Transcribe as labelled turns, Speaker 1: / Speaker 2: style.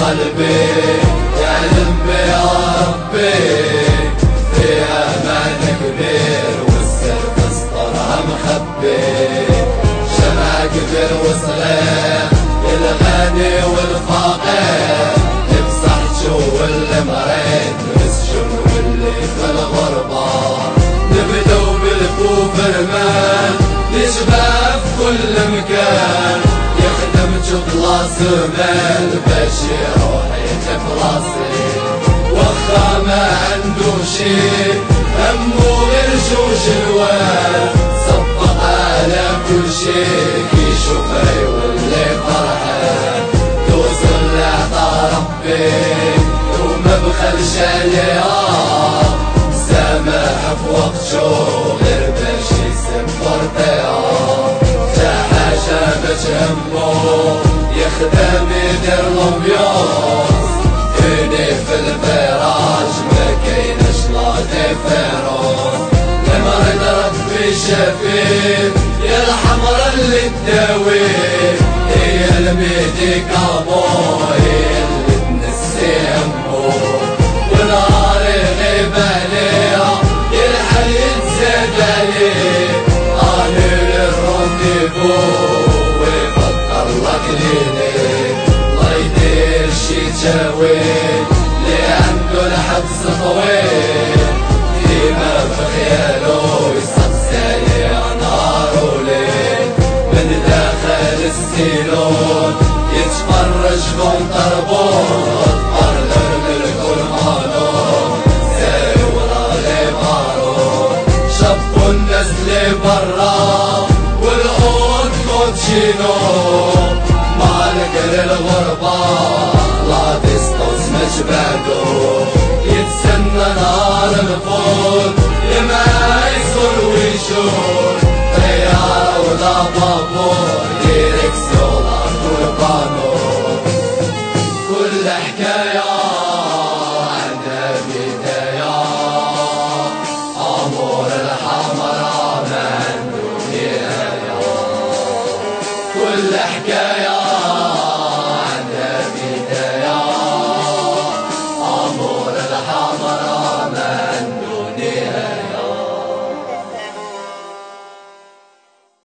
Speaker 1: قلبي يا لبي يا ربي. في أمان كبير والسر مسطرها مخبي شمع كبير وصغير للغني والفقير تمسح شو اللي مريت مسجون واللي في الغربة؟ نبدو بالكوف رمال يخدم بلاص مال باش يروح يتفلاصي وخا ما عنده شي همو غير جوج الوال صفق على كل شي كي شوفي واللي فرحان دوز اللي عطا ربي وما بخلش عليها سامح شو غير باش يسفر فيها تا حاجة باش همو شفيه يا الحمرا اللي تداوي هي الميديكامون هي اللي تنسي همو ونهار يغيب عليها يلحق يتزاد عليه قالوا للرونديفو ويبطل لك ليلي الله يدير شي تاويل اللي عنده الحبس طويل. السيلون يتفرج كون طربون قرر بالكل مالون زي ورا غيبارون شافوا الناس اللي برا والعود كوتشينو مالك الغربة لا مش بعدو يتسنى نهار الفوت يصل ويشوف. الأحكام.